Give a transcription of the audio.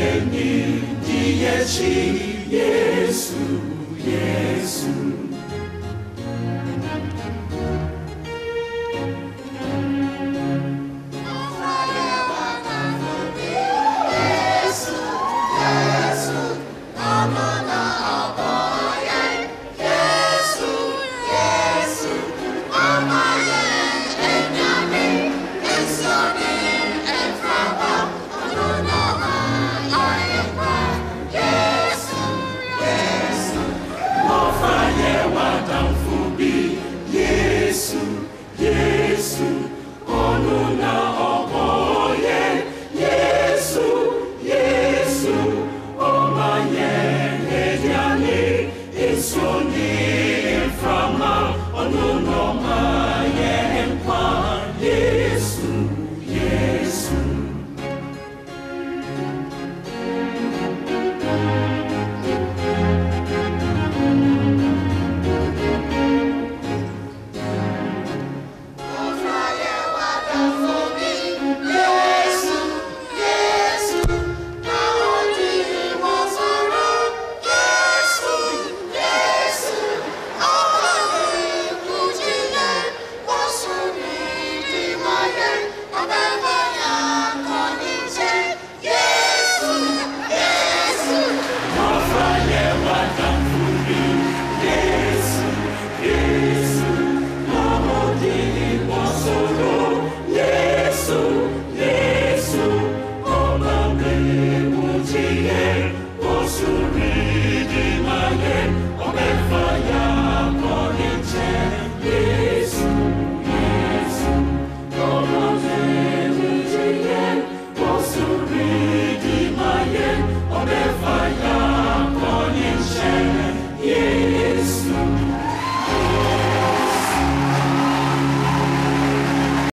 òdìyẹ ní díyẹ sí sonhei. consumir.